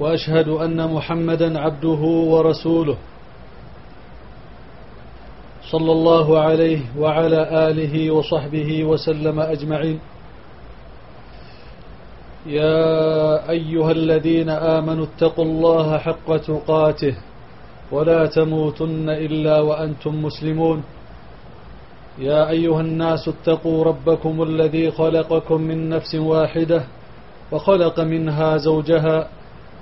وأشهد أن محمدا عبده ورسوله صلى الله عليه وعلى آله وصحبه وسلم أجمعين. يا أيها الذين آمنوا اتقوا الله حق تقاته ولا تموتن إلا وأنتم مسلمون. يا أيها الناس اتقوا ربكم الذي خلقكم من نفس واحدة وخلق منها زوجها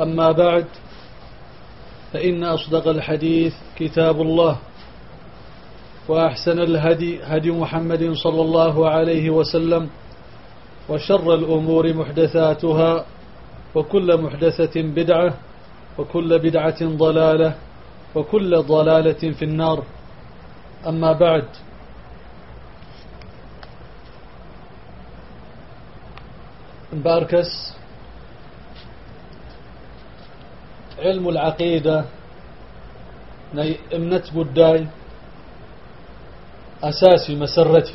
أما بعد فإن أصدق الحديث كتاب الله وأحسن الهدي هدي محمد صلى الله عليه وسلم وشر الأمور محدثاتها وكل محدثة بدعة وكل بدعة ضلالة وكل ضلالة في النار. أما بعد باركس علم العقيدة ني امنت قداي أساسي مسرتي.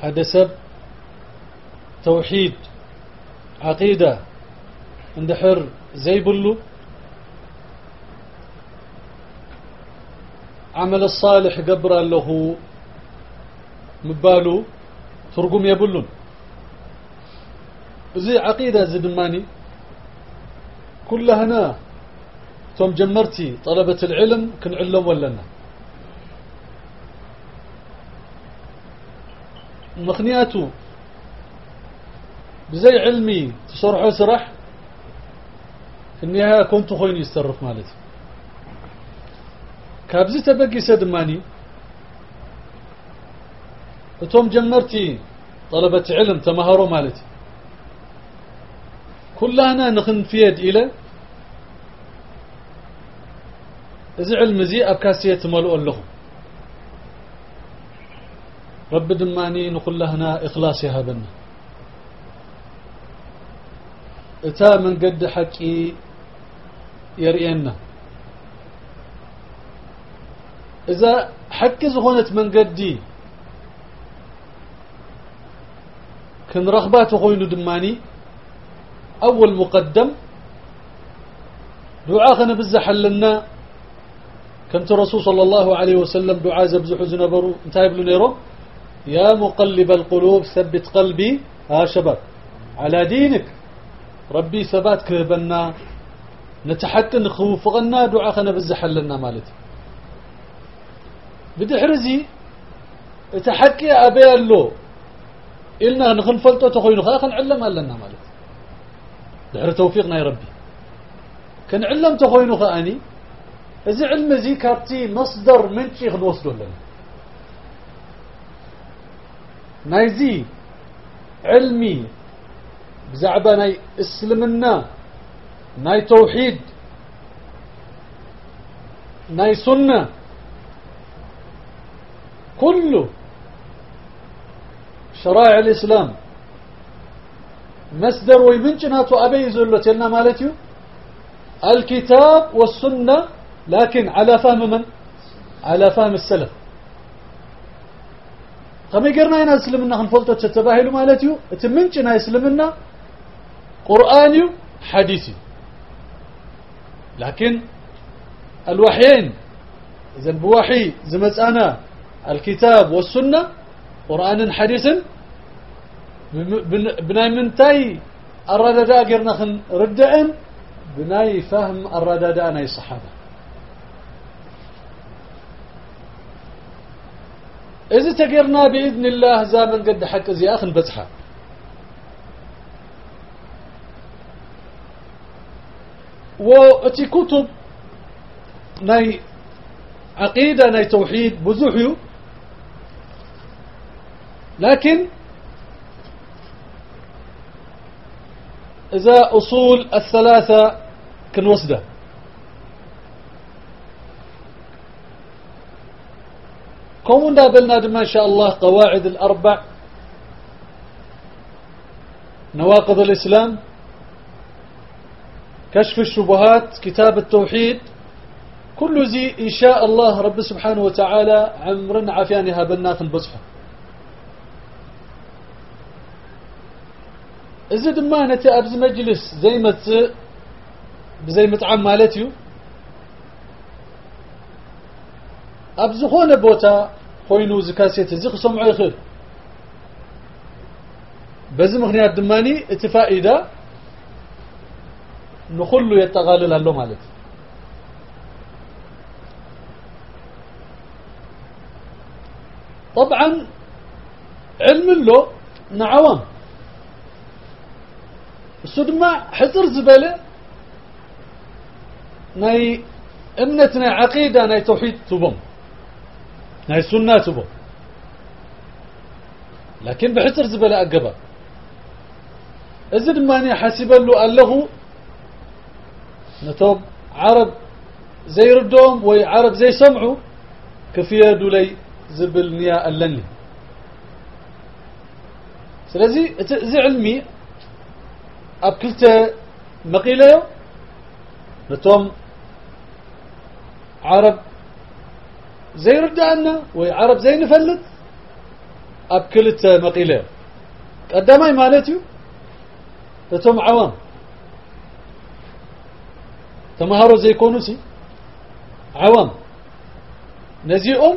حدث توحيد عقيدة. اندحر زي بلو عمل الصالح قبر له مبالو ترقم يبلون زي عقيدة زدماني كلها هنا توم جمرتي طلبة العلم كن علم ولنا. مخنياته بزي علمي سرح في النهاية كنت خويني يسترف مالتي. كابزي تبقي سدماني توم جمرتي طلبة علم تمهروا مالتي. كلنا نخن في يد إلى إذا علم زي أبكاسية ملؤ لهم. رب دماني نقول لهنا إخلاص هابنا إتا من قد حكي يرئينا إذا حكي زغونت من قدي كن رغبات غوين دماني أول مقدم دعاء خنا بزح لنا كنت رسول صلى الله عليه وسلم دعاء زبزح زنبرو انتهى بلو نيرو. يا مقلب القلوب ثبت قلبي. ها شباب على دينك. ربي ثبات كهبنا نتحكى نخوفغنا دعاء خنا بزح لنا مالتي. بدحرزي تحكي أبي له إلنا نخنفلتو تخوينو. خاخن علم لنا مالتي. دحر توفيقنا يا ربي. كان علم تخوينو خاني إذا علم زي كابتي مصدر من شيخ نوصله لنا. نايزي علمي بزعبة ناي إسلمنا ناي توحيد ناي سنة. كله شرائع الإسلام. مصدر ويمنشناتو أبي زلتنا مالتيو؟ الكتاب والسنة لكن على فهم من؟ على فهم السلف. قم يقرنا هنا اسلمنا خنفلتو تتباهلو مالتيو؟ اتمنشنا اسلمنا قرآني حديثي لكن الوحيين إذا بوحي زمت أنا الكتاب والسنة قرآن حديث بناي منتاي الرددا قرنا خن ردئن بناي فهم الردادة ناي صحابة. إذا تقرنا بإذن الله زامن قد حق زي أخن بزحة وأتي كتب ناي عقيدة ناي توحيد بزوحيو. لكن إذا أصول الثلاثة كنوسدة كون بلنا إن شاء الله قواعد الأربع. نواقض الإسلام. كشف الشبهات كتاب التوحيد. كل زي إن شاء الله رب سبحانه وتعالى عمرنا عفيانها بنات بصحة إذا دما نتي أبز مجلس زي ما بزي مطعم مالتيو؟ أبز خونة بوتا خوينو زكاسيت زيخ سمعو يخل بزي مغنيات دماني اتفائدة نخلو يتغالل هلو مالتي طبعا علم له نعوام. السدما حزر زبالة ناي امنتنا عقيدة ناي توحيد تبم ناي سنة تبم لكن بحزر زبالة أقبا إذن ماني حسب له أله نتوب عرب زي ردهم وي عرب زي سمعوا كفيا دولي زبل نيا ألني سلازي أب كلتا مقيلة؟ نتوم عرب زي ردعنا وي عرب زي نفلت؟ أب كلتا مقيلة. قدامي مالتيو نتوم عوام. تمهارو زي كونوسي عوام. نزيئهم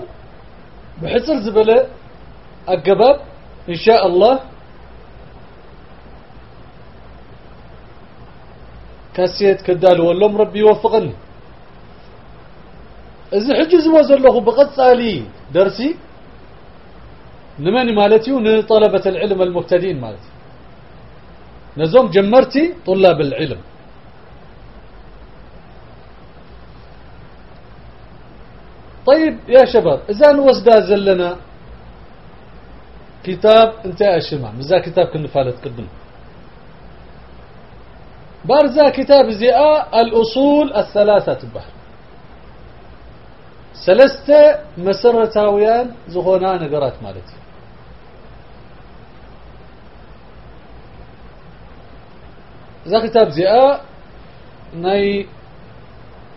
بحصر زبلة الجباب إن شاء الله كاسيت كدال ولهم ربي يوفقني إذا حجز وزله بقد سألي. درسي؟ نماني مالتي ونطلبة العلم المبتدين مالتي. نزوم جمرتي طلاب العلم. طيب يا شباب إذا نوزدا زلنا كتاب انت أشمع مزا كتاب كنا فالت قدم. بارزا كتاب زياء الأصول الثلاثة البحر سلسته مسرتاويان زغونا نقرات مالتي. ذا كتاب زياء ناي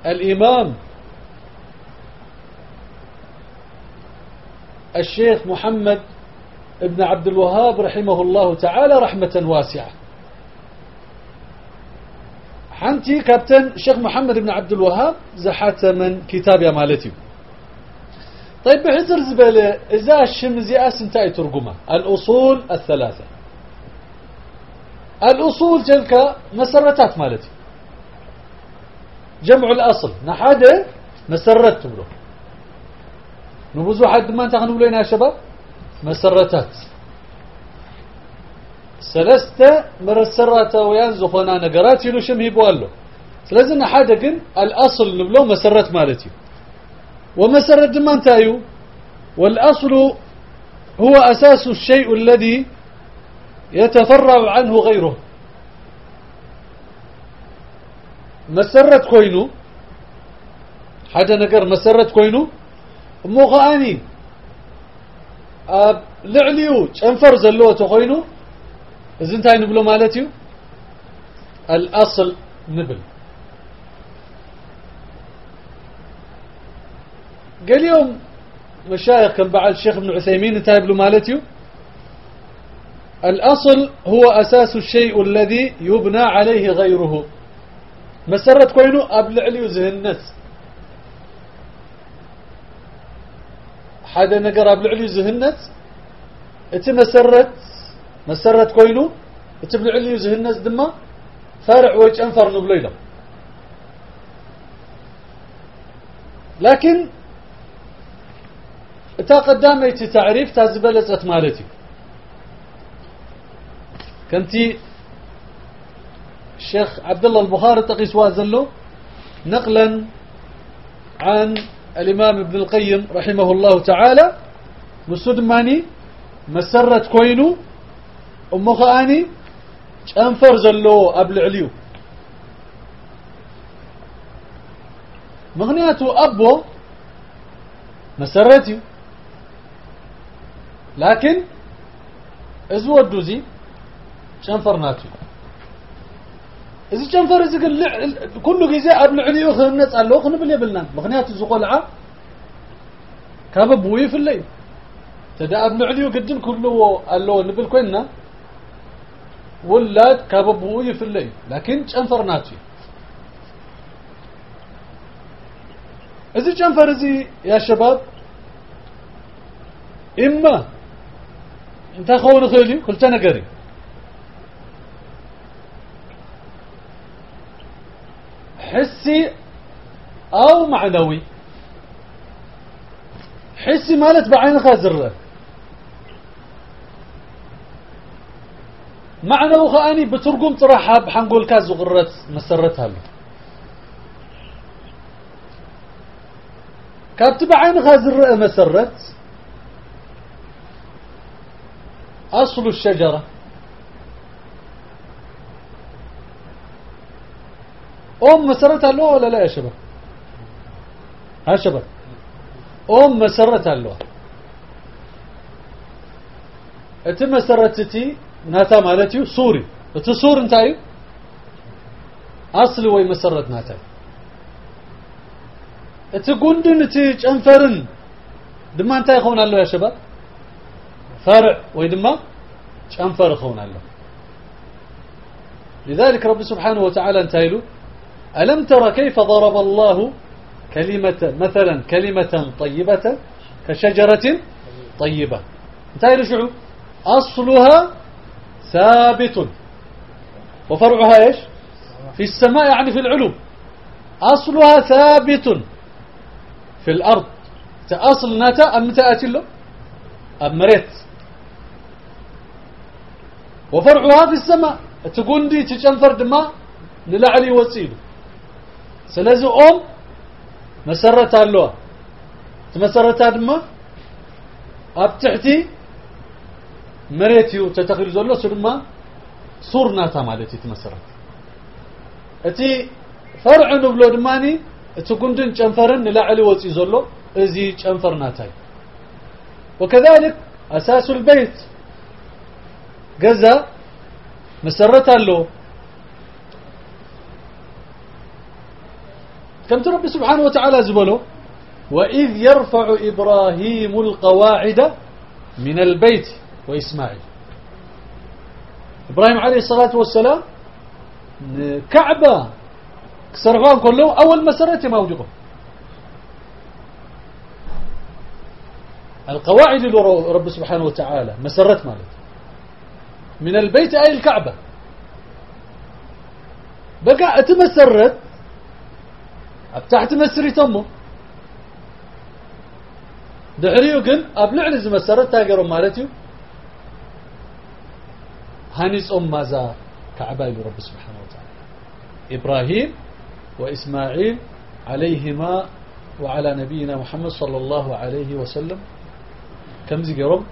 الإمام الشيخ محمد ابن عبد الوهاب رحمه الله تعالى رحمة واسعة. حنتي كابتن شيخ محمد بن عبد الوهاب زحات من كتاب يا مالتي. طيب بحزر زبالة إذا الشمزي أسنتاي ترجمة. الأصول الثلاثة. الأصول تلك مسرتات مالتي. جمع الأصل. نحادة مسرت تبلو نبوزو حد ما انت يا شباب؟ مسرتات. سلسته مرسرات ويان زخونا نقرات يلو شم يبوالو سلازنا حاجة قن الأصل نبلو مسرت مالتي. ومسرت ما انتايو والأصل هو أساس الشيء الذي يتفرع عنه غيره. مسرت كوينو. حاجة نقر مسرت كوينو. مغاني. لعليو انفر تخوينو زنتاي نبلو مالتيو الأصل نبل قال يوم مشايخ كان بعد الشيخ ابن عثيمين انتهى بلو مالتيو الأصل هو أساس الشيء الذي يبنى عليه غيره مسرت كوينو أبلع لي زهنت حدا نقر أبلع لي مسرت كوينو تبلع لي وزه الناس دما فارع وجه انفر نبليلا لكن تا قدامي تعريف تا زبلت مالتي كنتي الشيخ عبد الله البخاري تقي سوازلو نقلا عن الامام ابن القيم رحمه الله تعالى مسود ماني مسرت كوينو أمك خاني أنفر زلو قبل عليو مغنياته أبو مسرتي لكن إذو الدوزي شنفر ناتو إذو شنفر إذو قل كل جزاء قبل عليو خلنا تسألو خلنا بلي بلنا مغنياته زو قلعة بوي في الليل تدا أبل عليو قدم كله قلو نبل كوينا ولاد كببوي في الليل لكن جنفر ناتي ازي جنفر ازي يا شباب اما انت خوني خيلي قلت أنا قري حسي أو معنوي حسي مالت بعين ازرق معنوي خاني بترقم طرحها بحنقول كاز وغرت مسرتها له كابت بعينك زره مسرت. أصل الشجرة. أم مسرت له ولا لا يا شباب؟ ها شباب؟ أم مسرت له أنت مسرتتي ناتا مالتي سوري أنت سور انتاي أصل وي مسرت ناتا أنت قندن أنت جنفرن دما انتاي خون الله يا شباب فرع وي دما جنفر خون الله لذلك رب سبحانه وتعالى انتاي له ألم تر كيف ضرب الله كلمة مثلا كلمة طيبة كشجرة طيبة انتهي لشعو أصلها ثابت. وفرعها إيش؟ في السماء يعني في العلوم أصلها ثابت. في الأرض. تأصل نتا أم تأتي له؟ أم مريت. وفرعها في السماء. تقول دي تشنفر دماء للعلي وسيلة. سلازي أم مسرتها له تمسرتها دماء أبتحتي؟ መሬት እዩ ተተኺሉ ዘሎ እሱ ድማ ሱር ናታ ማለት እዩ እቲ መሰረት እቲ ፈርዒ ንብሎ ድማኒ እቲ ጉንድን ጨንፈርን ንላዕሊ ወፂኡ ዘሎ እዚ ጨንፈር ናታ እዩ وكذلك أساس البيت جزا مسرت له كم رب سبحانه وتعالى زبله وإذ يرفع إبراهيم القواعد من البيت وإسماعيل. إبراهيم عليه الصلاة والسلام كعبة كسرغان كله أول ما سرت القواعد اللي سبحانه وتعالى مسرت مالت من البيت أي الكعبة. بقى أتمسرت أبتحت مسري تمه دحريو قن أبلع لزمسرت تاقروا مالتيو. هنصوم ماذا كعبا رب سبحانه وتعالى. إبراهيم وإسماعيل عليهما وعلى نبينا محمد صلى الله عليه وسلم. كم زقرم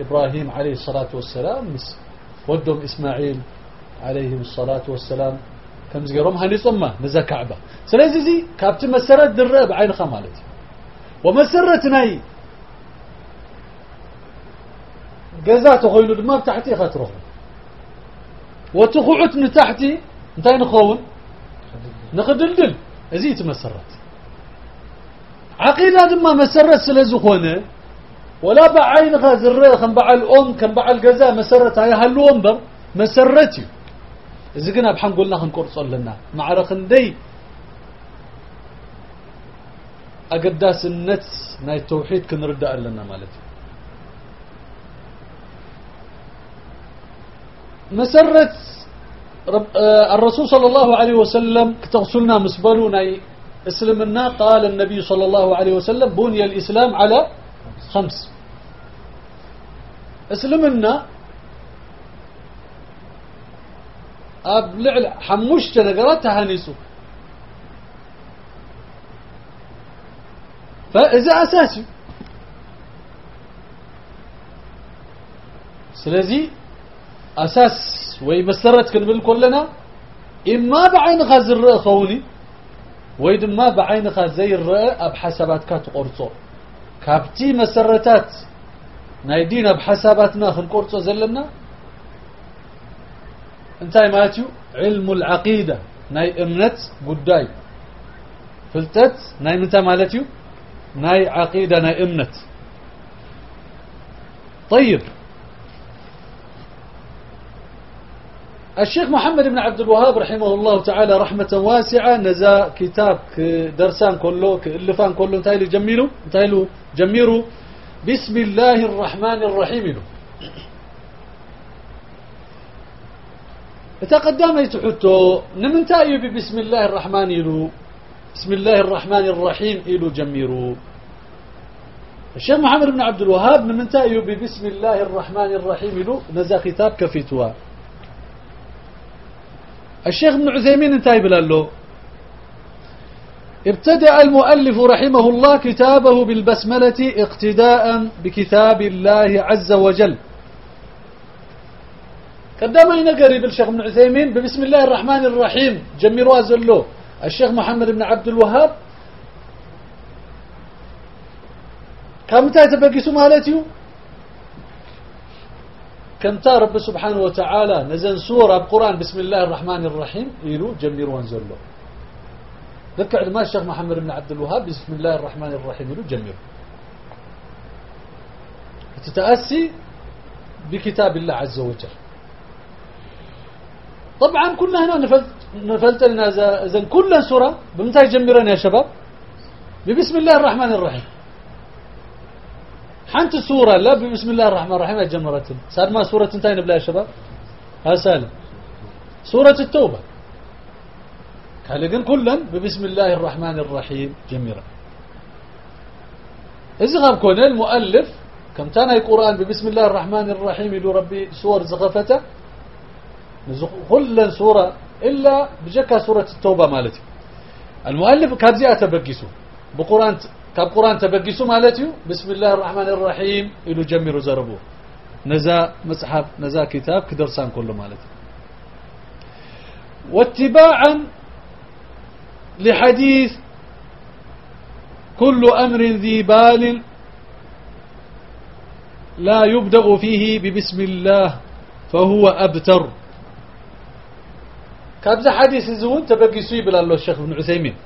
إبراهيم عليه الصلاة والسلام مس ودهم إسماعيل عليهم الصلاة والسلام. كم زقرم هنصمة نزا كعبة سلازي كابت مسرت درة بعين خمالتي. ومسرت ناي. جزاته غيلو دماغ تحتي خاترهم وتخعت تحتي انتي نخون نقدلدل ازي تمسرت عقيدة ما مسرت سلزخونة ولا بعين غازر خن بعل أم كان بعل جزاء مسرت هاي هالونبر مسرتي إذا قلنا بحن قلنا هنقرص لنا معرخ ندي أقداس النت ناي التوحيد كنرد لنا مالتي مسرت آه، الرسول صلى الله عليه وسلم كتغسلنا مسبلونا اسلمنا قال النبي صلى الله عليه وسلم بني الإسلام على خمس. اسلمنا أبلع حمشت نقرات تهانيسو. فإذا أساسي. سلزي أساس ويمسرت كنبل كلنا إما بعين خازر خوني ويد ما بعين خازي الرأى حساباتك تقرصو كابتي مسرتات نايدين أب حساباتنا خنقرصو زلنا. انتهي ماتيو. علم العقيدة ناي أمنت قداي. فلتت ناي متى مالتيو. ناي عقيدة ناي أمنت. طيب. الشيخ محمد بن عبد الوهاب رحمه الله تعالى رحمة واسعة. نزا كتاب درسان كله كألفان كله. انتهي جميلو انتهي جميرو. بسم الله الرحمن الرحيم له تقدم يتحطو نمنتايو بسم الله الرحمن يلو. بسم الله الرحمن الرحيم إلو جميرو. الشيخ محمد بن عبد الوهاب نمنتايو بسم الله الرحمن الرحيم يلو. نزا كتاب كفيتوا. الشيخ ابن عثيمين انتهي بلالو. ابتدأ المؤلف رحمه الله كتابه بالبسملة اقتداء بكتاب الله عز وجل. قدام ينقري بالشيخ ابن عثيمين بسم الله الرحمن الرحيم. جميروا زلو الشيخ محمد بن عبد الوهاب. كم تبقيسو مالتيو كم رب سبحانه وتعالى نزل سورة بقرآن بسم الله الرحمن الرحيم. إلو جمير وانزلوا ذكر ما الشيخ محمد بن عبد الوهاب. بسم الله الرحمن الرحيم. إلو جمير تتأسي بكتاب الله عز وجل. طبعا كنا هنا نفلت نفلت لنا اذا كل سورة. بمتى جمرنا يا شباب؟ ببسم الله الرحمن الرحيم. حنت سورة لا بسم الله الرحمن الرحيم جمرت صار ما سورة انتهي نبلا يا شباب؟ ها سالم. سورة التوبة. قال لكن كلا ببسم الله الرحمن الرحيم جميرا. إذا غاب كون المؤلف كم تانا القرآن ببسم الله الرحمن الرحيم يلو ربي سور زغفته. كل سورة إلا بجكا سورة التوبة مالتي. المؤلف كابزي أتبقسو بقرآن كاب قرآن تبقسو مالتي بسم الله الرحمن الرحيم. إلو جميرو زربو نزا مصحف نزا كتاب كدرسان كله مالتي. واتباعا لحديث كل أمر ذي بال لا يبدأ فيه ببسم الله فهو أبتر. كابز حديث زون تبقي بلا الله الشيخ ابن عثيمين.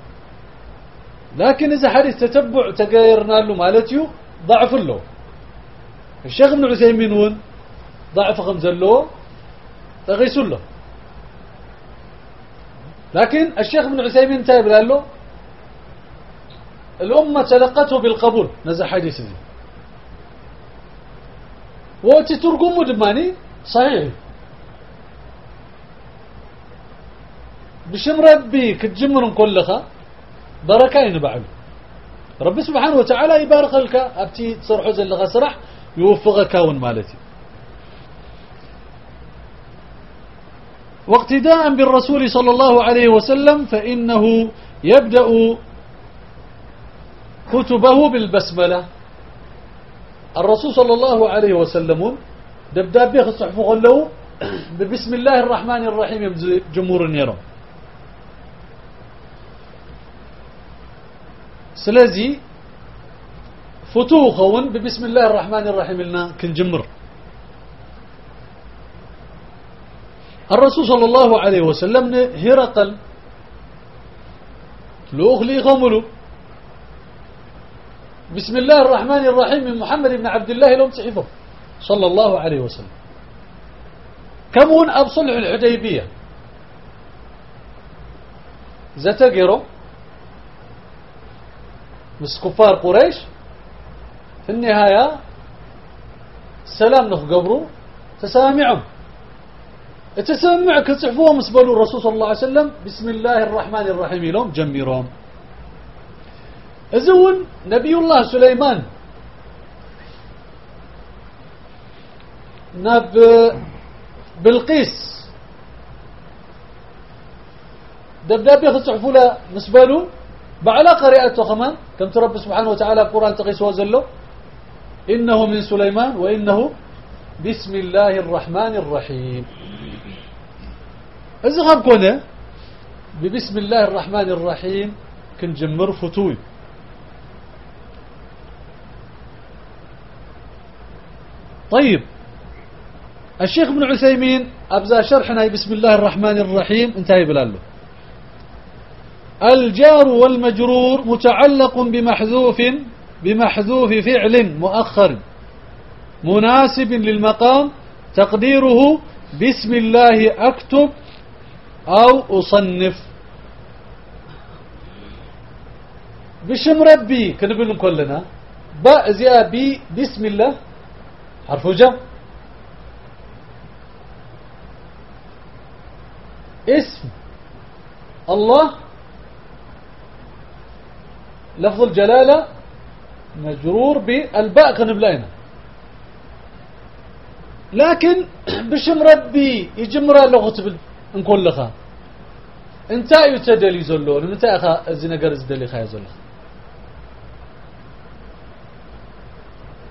لكن إذا حديث تتبع تغيرنا له مالتيو ضعف له. الشيخ ابن عثيمين ون ضعف خمز له تغيس له. لكن الشيخ ابن عثيمين تايب له الأمة تلقته بالقبول. نزل حديث ذي وقت ترقمه دماني صحيح. بشم ربي كتجمر كلها. بركة ينبعل. ربي سبحانه وتعالى يبارك لك أبتي تصرحوا زي اللغة سرح يوفقك كون مالتي. واقتداء بالرسول صلى الله عليه وسلم فإنه يبدأ كتبه بالبسملة. الرسول صلى الله عليه وسلم دبدابي خصحفه له بسم الله الرحمن الرحيم جمهور يرون سلازي فتوخون ببسم الله الرحمن الرحيم لنا كنجمر. الرسول صلى الله عليه وسلم هرقل لأخلي خملو بسم الله الرحمن الرحيم من محمد بن عبد الله لهم تحفظ صلى الله عليه وسلم. كمون أبصلح الحديبية؟ زتقروا مس كفار قريش في النهاية سلام نخ قبرو تسامعهم. تسامع كتصحفوهم مسبلوا الرسول صلى الله عليه وسلم. بسم الله الرحمن الرحيم لهم جميرهم. إذن نبي الله سليمان نب بالقيس دبدابي خصحفوا له مسبلو بعلا قريئته كمان كم ترب سبحانه وتعالى القرآن تقيس وزله إنه من سليمان وإنه بسم الله الرحمن الرحيم. إذا غاب كونه ببسم الله الرحمن الرحيم كنجمر فتوي. طيب. الشيخ ابن عثيمين أبزا شرحنا بسم الله الرحمن الرحيم. انتهي بلاله الجار والمجرور متعلق بمحذوف بمحذوف فعل مؤخر مناسب للمقام تقديره بسم الله أكتب أو أصنف. بشم ربي كنقول كلنا. باء زيا بي بسم الله حرف جر اسم الله لفظ الجلالة مجرور بالباء كنبلينا لكن بشم ربي يجمر لغة نقول لها انت يتدلي زلون انت أخا ازي نجر ازدلي خاي زلون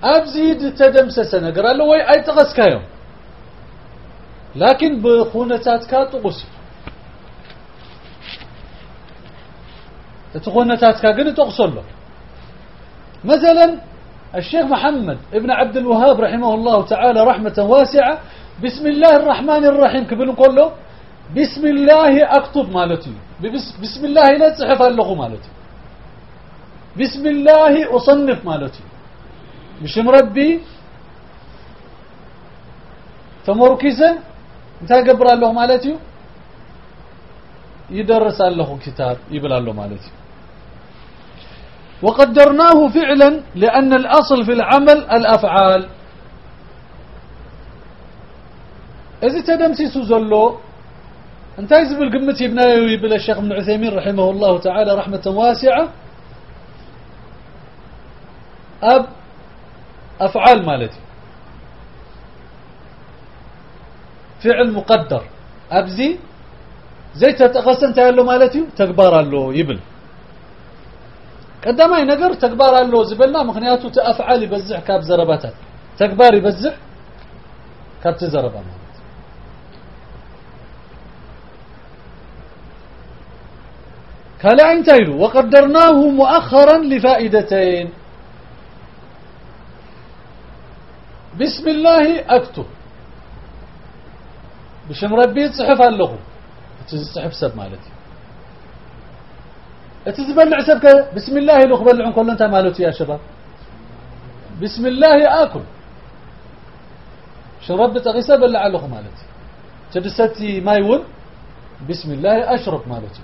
ابزيد تدمسس نجر وي أي تغس كايو لكن بخونتات كاتو تخونتات كاغن تقصل له مثلا الشيخ محمد ابن عبد الوهاب رحمه الله تعالى رحمة واسعة بسم الله الرحمن الرحيم كبلون كله بسم الله أكتب مالتي. بسم الله لا تصحف اللغو مالتي. بسم الله أصنف مالتي. مش مربي تمركزا انت قبر الله مالتي. يدرس الله كتاب يبلى الله مالتي. وقدرناه فعلا لأن الأصل في العمل الأفعال. إذا تدمسيسو زلو أنت يزب القمة يبنايو يبلا الشيخ ابن عثيمين رحمه الله تعالى رحمة واسعة. أب أفعال مالتي. فعل مقدر. أبزي زي مالتي تكبار له يبل. قدامي نقر تكبار له زبلنا مخنياته تأفعال يبزع كاب زرباتات تكبار يبزع كاب تزربا مالتي كلا انتيلو وقدرناه مؤخرا لفائدتين بسم الله اكتب بشم ربي تصحف له تصحف سب مالتي اتزبلع سبك بسم الله لو خبلعن كل انت مالتي يا شباب. بسم الله آكل. شرب تغيسة بلع له مالتي تدستي ما يون بسم الله أشرب مالتي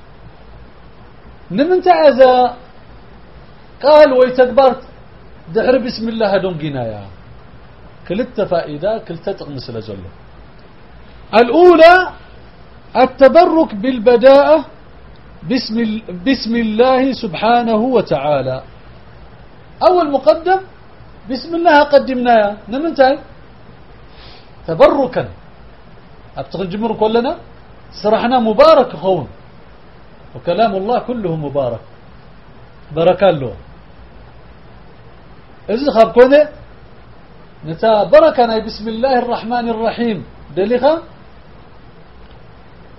نمنت أذا قال ويتكبرت دحر بسم الله دون جنايا كلت فائدة كلت تغمس لزله الأولى التبرك بالبداءة بسم, بسم الله سبحانه وتعالى. أول مقدم بسم الله قدمنا. نمنتهي تبركا. أبتغل جمهور كلنا. سرحنا مبارك خون وكلام الله كله مبارك. بركة له. إذا خاب كونه نتا بركنا بسم الله الرحمن الرحيم. دليخا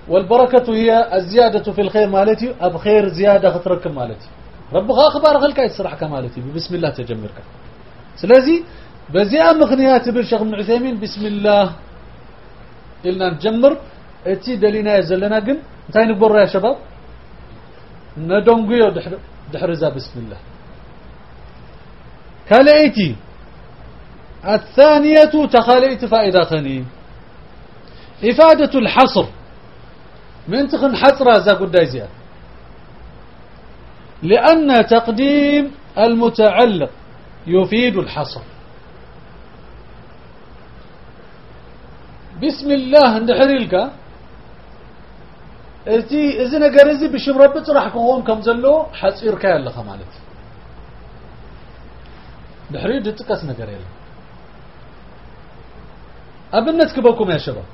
والبركة هي الزيادة في الخير مالتي أب خير زيادة خطرك مالتي. ربك أخبار خلك يسرحك مالتي بسم الله تجمرك. سلازي بزياء مغنيات بالشيخ ابن عثيمين بسم الله. إلنا نجمر. إتي دلينا يزلنا قن. انتهي نقبر يا شباب. ندونغيو دحر دحرزا بسم الله. كالأيتي. الثانية تخاليت فائدة ثانية. إفادة الحصر. من تخن حصر ذا قد لأن تقديم المتعلق يفيد الحصر. بسم الله ندحريلك اتي اذا نجر ازي بشم رب راح كون كم زلو حصير كان لخ مالتي دحري دتقس نجر يلا أبنت كبكم يا شباب.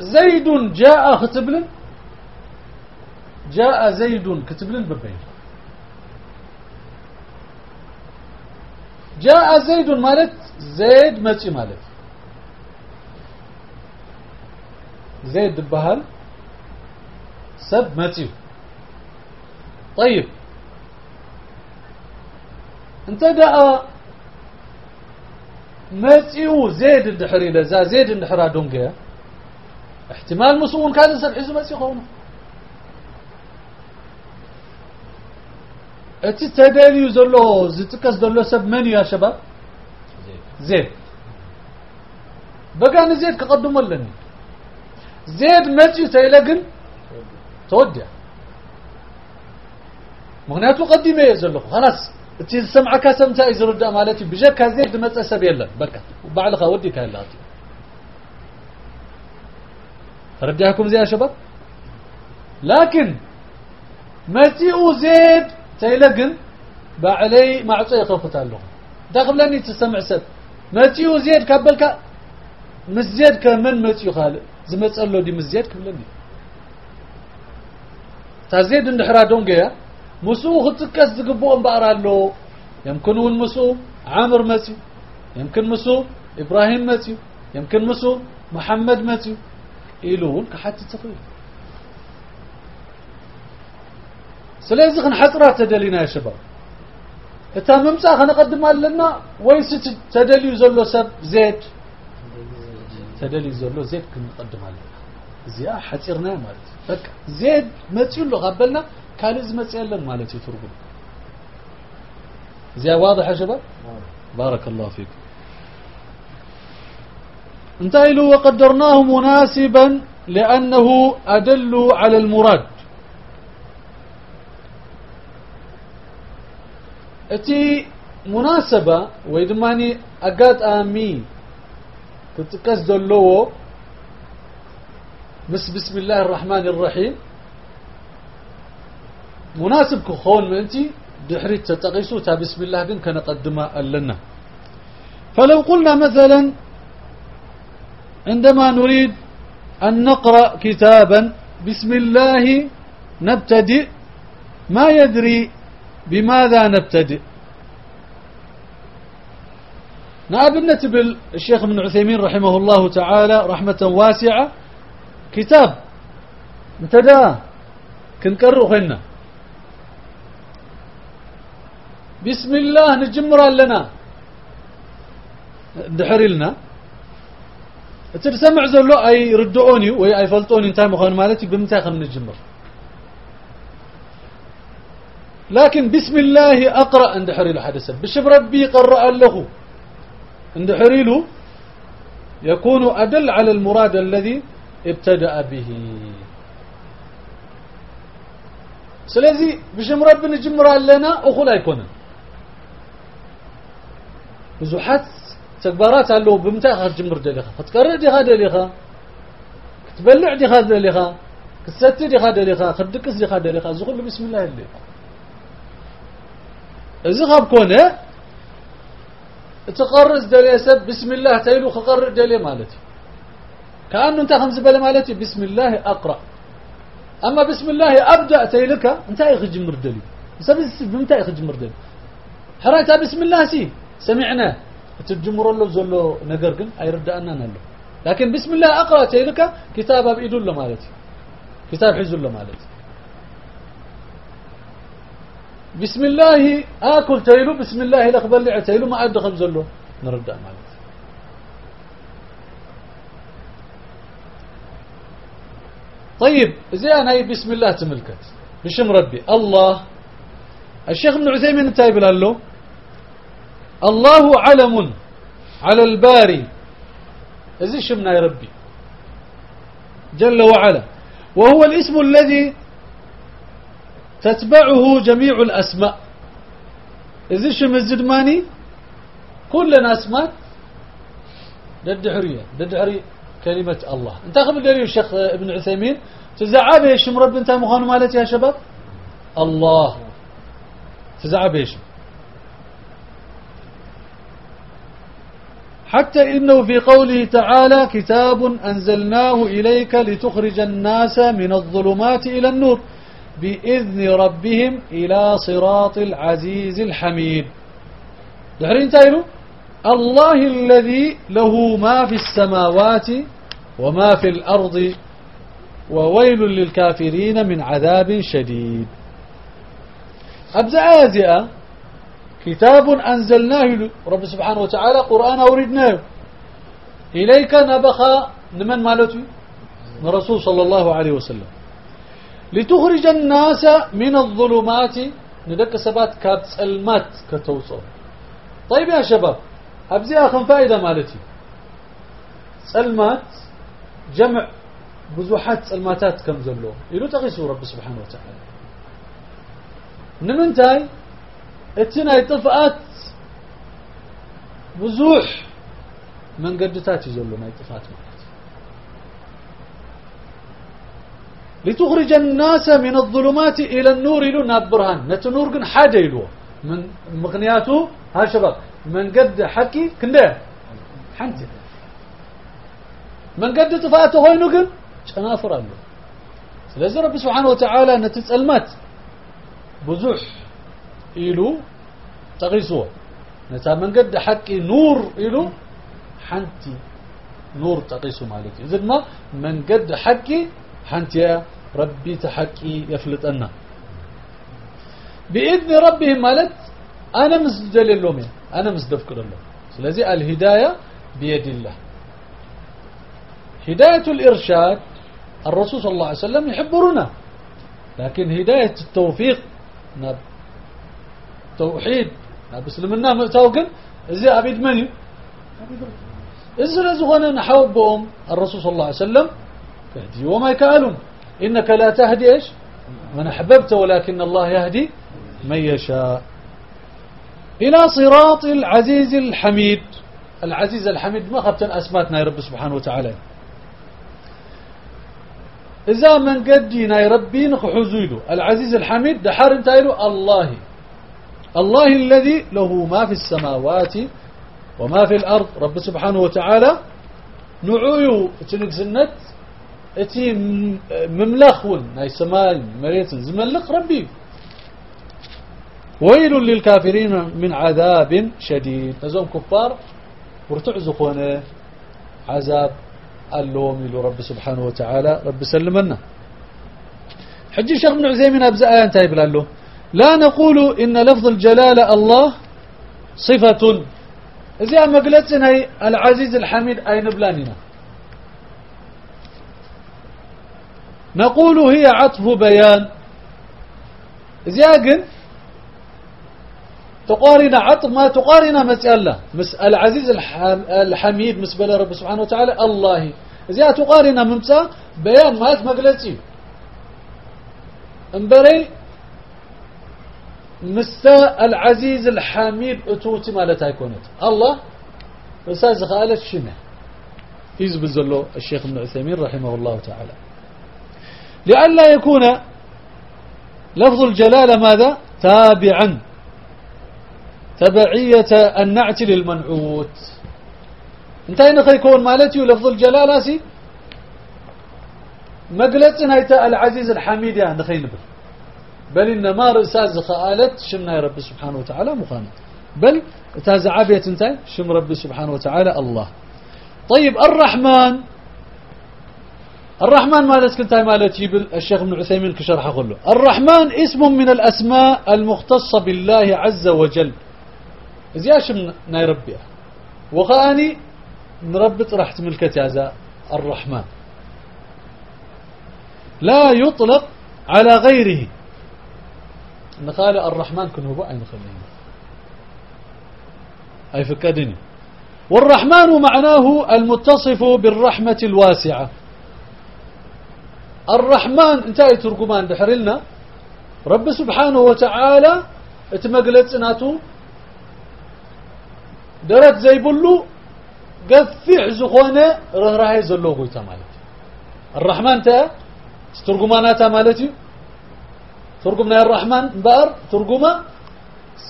زيد جاء ختبلن جاء زيد كتبلن ببين جاء زيد مالت زيد ماشي مالت. زيد بهال سب ماتيو طيب. انت دقا ماتيو زيد الدحري لزا زيد الدحرا دونجا احتمال مسؤول كان سب حزب خونه أتي تداليو زلو زتكس دلو سب من يا شباب؟ زيد. بقى زيد كقدم لني زيد ماتيو تيلقن؟ تودع مغنياتو قديمة يزلخ خلاص انت سمعك سمتا يزرد مالتي بجك زيد مصى سب يلا. بكا وبعلها ودي كهلاتي رديكم زي يا شباب؟ لكن متيو زيد تيلقن بعلي معصي يخفت له داخلني تسمع سب متيو زيد كبلك مزيد كمن متيو خالد زمصلو دي مزيد كبلني تزيد اندحرا دونجيا مسو خطكس زقبو امبارا له يمكن ون مسو عامر متيو يمكن مسو إبراهيم متيو يمكن مسو محمد متيو إلون كحتى تقول سلازي خن حصرات تدلينا يا شباب. اتا ممسا خنقدم لنا ويس تدلي زلو سب زيت؟ تدلي زلو زيت كنقدم لنا. زيا حصرنا مالت. بك زيد متيو له قبلنا كالز متيلن مالتي ترغم زيا واضح يا شباب؟ بارك الله فيكم انتهي له وقدرناه مناسبا لأنه أدل على المراد. اتي مناسبة ويدماني أقات آمي تتكس دلو. بس بسم الله الرحمن الرحيم. مناسب كخون من انتي دحريت تتقيسو تا بسم الله دين كان قدما لنا فلو قلنا مثلا عندما نريد أن نقرأ كتابا بسم الله نبتدئ ما يدري بماذا نبتدئ. نابنة بالشيخ ابن عثيمين رحمه الله تعالى رحمة واسعة. كتاب انتدى كنقرأ خلنا بسم الله نجمر لنا. دحر لنا تسمع زلو أي ردعوني وي أي فلطوني انتهي مخان مالتي بمتاخ من الجمر لكن بسم الله أقرأ عند حريل حدث. بشب ربي قرأ له. عند حريل يكون أدل على المراد الذي ابتدأ به. سلازي بشم رب نجمر لنا أخو لا يكون. تكبارات له بمتى خد جمر دليخا فتقرر دي خاد دليخا كتبلع دي خاد دليخا كتستي دي خاد دليخا خدكس دي خاد دليخا زغل بسم الله اللي إذا خاب كونه تقرز دلي سب بسم الله تيلو خقرر دلي مالتي. كأنه أنت خمس بلا مالتي. بسم الله أقرأ. أما بسم الله أبدأ تيلك أنت يخج مردلي سبب بمتى يخج مردلي حريتها بسم الله سي. سمعنا. تجمر له زلو نجر جن أيردأنا نلو لكن بسم الله أقرأ تيلك كتاب بإيد له مالتي كتاب حزب له مالتي بسم الله آكل تيلو بسم الله الأخبر لي تيلو ما أدخل خبز له نرد مالتي طيب زين هاي بسم الله تملكت بشم ربي الله الشيخ ابن عثيمين تايب له الله علم على الباري. شمنا يا ربي. جل وعلا. وهو الاسم الذي تتبعه جميع الأسماء. إذا شم الزدماني كلنا أسماء. ددحرية ددحري كلمة الله. انت خبر دليل الشيخ ابن عثيمين؟ تزعابه يشم رب انت مخانو مالتي يا شباب؟ الله. تزعب إيش حتى إنه في قوله تعالى كتاب أنزلناه إليك لتخرج الناس من الظلمات إلى النور بإذن ربهم إلى صراط العزيز الحميد. دحرين تايلو الله الذي له ما في السماوات وما في الأرض وويل للكافرين من عذاب شديد. أبزع آزئة كتاب أنزلناه رب سبحانه وتعالى قرآن أوردناه. إليك نبخ نمن مالتي من رسول صلى الله عليه وسلم. لتخرج الناس من الظلمات ندك سبات كات سلمات كتوصل. طيب يا شباب أبزي أخم فائدة مالتي. سلمات جمع بزوحات سلماتات كم زلو يلو تغيسوا رب سبحانه وتعالى. نمنتاي؟ اتنا يطفئات بزوح من قدتات يزلو ما يطفئات مالتي لتخرج الناس من الظلمات إلى النور يلو نابرهان نتنور قن حاجة يلو من مغنياته ها شباب من قد حكي كنده حنتي من قد طفاته هوينو قن شنافر الله ስለዚህ رب سبحانه وتعالى نتسألمات بزوح إلو تغيسوا نتا من قد حكي نور إلو حنتي نور تقيسو مالتي إذن ما من قد حكي حنتي ربي تحكي يفلتنا بإذن ربهم مالت أنا مسجل لهم أنا مسدفكر لهم سلازي الهداية بيد الله هداية الإرشاد الرسول صلى الله عليه وسلم يحبرنا لكن هداية التوفيق توحيد. ناب اسلمنا مؤتوقن إذا أبيد مني إذا لزغنا نحوبهم الرسول صلى الله عليه وسلم. تهدي وما يكألون. إنك لا تهدي إيش؟ من أحببت ولكن الله يهدي من يشاء. إلى صراط العزيز الحميد. العزيز الحميد ما خبتن أسماتنا يا رب سبحانه وتعالى. إذا من قدينا يا ربي نخحزيله العزيز الحميد دحر انتايلو الله. الله الذي له ما في السماوات وما في الأرض. رب سبحانه وتعالى نعويو تنقزنت إتي مملخون. ناي سماي مريت زملق ربي. ويل للكافرين من عذاب شديد. نزوم كفار ورتع زخونة. عذاب اللوم إلى رب سبحانه وتعالى. رب سلمنا. حجي شيخ ابن عزيمين آيان تايب له لا نقول إن لفظ الجلالة الله صفة. إذا مقلتنا العزيز الحميد أين بلاننا نقول هي عطف بيان إذا قل تقارن عطف ما تقارن مسألة مسألة العزيز الحميد مسبلة رب سبحانه وتعالى الله إذا تقارن ممسا بيان ما مقلتي انبري مسا العزيز الحميد أتوتي مالتها يكونت الله أستاذ قالت شنة. يزب الزلو الشيخ ابن عثيمين رحمه الله تعالى. لئلا يكون لفظ الجلالة ماذا؟ تابعا. تبعية النعت للمنعوت. انتهينا نخي يكون مالتي ولفظ الجلالة سي؟ مقلت نهيتا العزيز الحميد يا نخي نبل بل إنما رئساز خآلت شمنا يا رب سبحانه وتعالى مخانت. بل تاز عابية انتهي شم رب سبحانه وتعالى الله. طيب الرحمن. الرحمن مالت كنتاي مالتي الشيخ ابن عثيمين كشرح كله الرحمن اسم من الأسماء المختصة بالله عز وجل. زياش من نايربي وخاني نربط راح تملكت يا الرحمن. لا يطلق على غيره. نقال الرحمن كن هو أين خلينا أي فكدني والرحمن معناه المتصف بالرحمة الواسعة. الرحمن انتهي ترجمان دحرلنا؟ رب سبحانه وتعالى اتمقلت سناتو درت زي بلو قفع زخونة رهراهي زلو قويتا مالتي الرحمن تا ترجماناتا مالتي؟ ترجمنا الرحمن بار ترجمة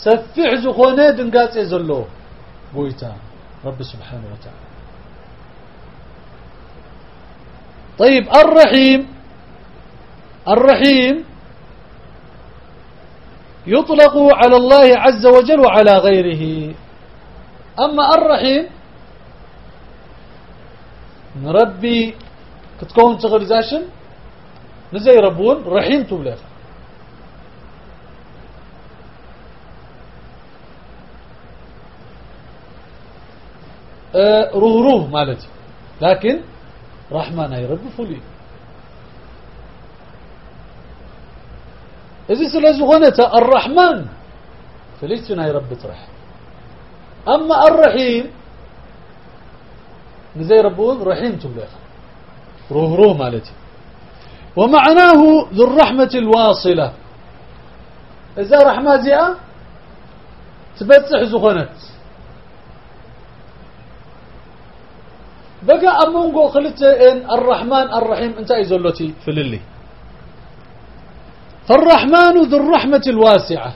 سفح زخونة دنقاس يزلو بويتا رب سبحانه وتعالى طيب الرحيم الرحيم يطلق على الله عز وجل وعلى غيره أما الرحيم نربي كتكون تغرزاشن نزي ربون رحيم تبلغ أه روه مالتي. لكن رحمن هي رب فلي إذا سلزغنة الرحمن فليتنا هي رب ترح. أما الرحيم زي ربون رحيم تبلغ روه روه مالتي. ومعناه ذو الرحمة الواصلة. إذا رحمة زياء تبتح زغنت بقى أمونغو خلت إن الرحمن الرحيم أنت ايزولتي في اللي فالرحمن ذو الرحمة الواسعة.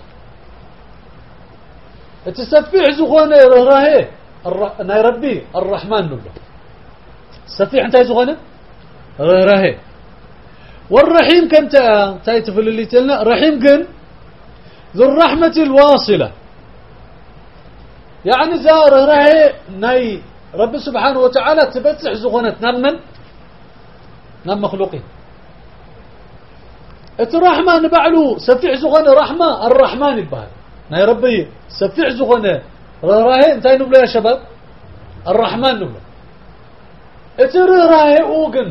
تسفيح زغونة راهي ناي ربي الرحمن نبلا سفيح أنت زغونة راهي والرحيم كنت تايت في اللي تلنا. رحيم كن؟ ذو الرحمة الواصلة. يعني زار راهي ناي رب سبحانه وتعالى تبتح زغنت نمن نم مخلوقين. الرحمن بعلو سفيع زغنة رحمة الرحمن يبهر. ناي ربي سفيع زغنة. راهي انتي نبلا يا شباب؟ الرحمن نبلا اتر راهي أوغن.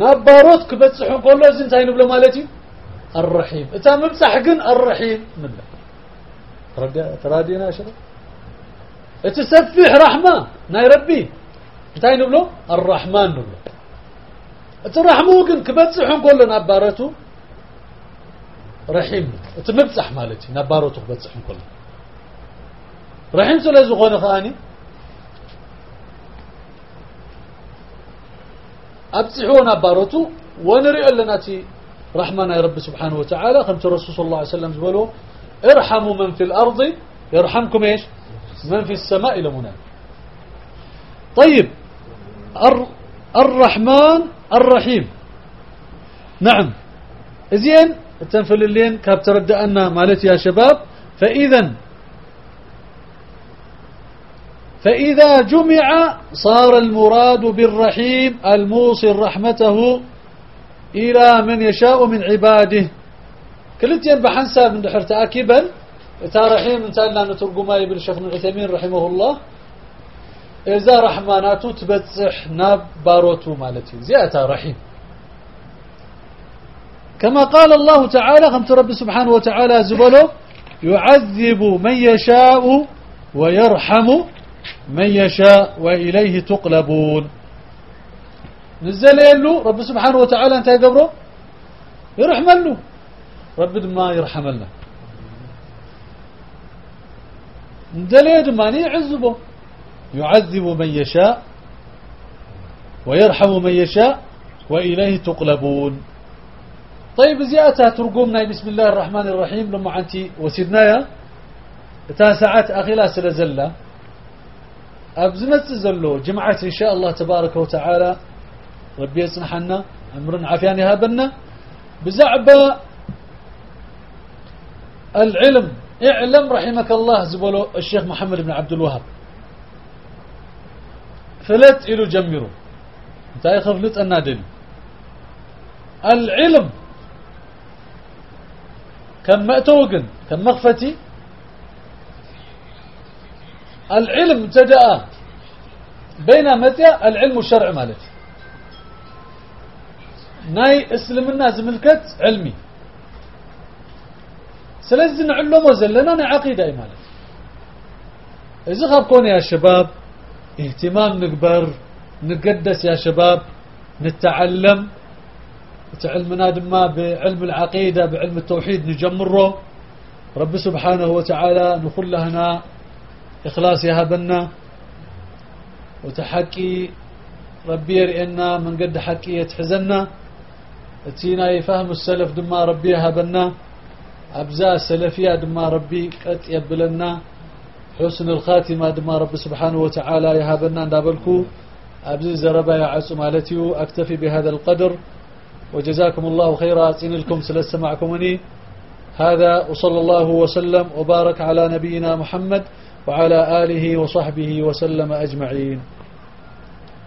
نباروت كبتسحو كله زين انتي نبلا مالتي؟ الرحيم. إتا مبسح الرحيم نبلا ترادينا يا شباب؟ تسفح رحمة. ناي ربي. انتي نبلو؟ الرحمن نبلو. اترحمو كن كبتصحون كلنا نبارتو رحيم. اتمبصح مالتي. نبارتو كبتصحون كلنا رحيم سلا زغونه خاني. ابصحو نبارتو. ونري لنا تي رحمنا يا رب سبحانه وتعالى. خمس الرسول صلى الله عليه وسلم زبلو ارحموا من في الأرض. يرحمكم إيش؟ من في السماء لمناد طيب الرحمن الرحيم. نعم. زين التنفل اللين كاب تردأنا مالتي يا شباب. فإذا فإذا جمع صار المراد بالرحيم الموصل رحمته إلى من يشاء من عباده. كلتين بحنسا من دحر تأكيبا تا رحيم انتنا نترجما ابن الشيخ ابن عثيمين رحمه الله. إذا رحماناتو تبتصح ناب باروتو مالتي. زيادة رحيم. كما قال الله تعالى خمت رب سبحانه وتعالى زبله يعذب من يشاء ويرحم من يشاء وإليه تقلبون. نزل له رب سبحانه وتعالى أنت يقبره يرحم له رب ما يرحم لنا دليل ماني يعذبه. يعذب من يشاء ويرحم من يشاء وإليه تقلبون. طيب زيادة ترقومنا بسم الله الرحمن الرحيم. لما عنتي وسيدنايا تاسعات أخيلا سلزلة أبزمت زلو جمعة إن شاء الله تبارك وتعالى ربي يسنحنا أمر عافياني هابنا بزعبة العلم اعلم رحمك الله زبلو الشيخ محمد بن عبد الوهاب. فلت إلو جمرو انت يخفلت النادل العلم كم مأتوقن كم مخفتي؟ العلم ابتدأ بين متى؟ العلم الشرع مالتي. ناي اسلمنا زملكت علمي. سلزن علمه زلنا عقيدة مالت إذا خابكون يا شباب اهتمام نكبر نقدس يا شباب نتعلم تعلمنا دما بعلم العقيدة بعلم التوحيد نجمره. رب سبحانه وتعالى نقول لهنا إخلاص يا هبنا. وتحكي ربي يرئنا من قد حكي يتحزنا تينا يفهم السلف دما ربي هبنا. أبزاء السلفية دما ربي قد يبلنا. حسن الخاتمة دما رب سبحانه وتعالى يهابنا. ندابلكو أبزي زربا يا عسو مالتيو. أكتفي بهذا القدر. وجزاكم الله خيرا. أتين لكم سلسمعكمني هذا وصلى الله وسلم. وبارك على نبينا محمد وعلى آله وصحبه وسلم أجمعين.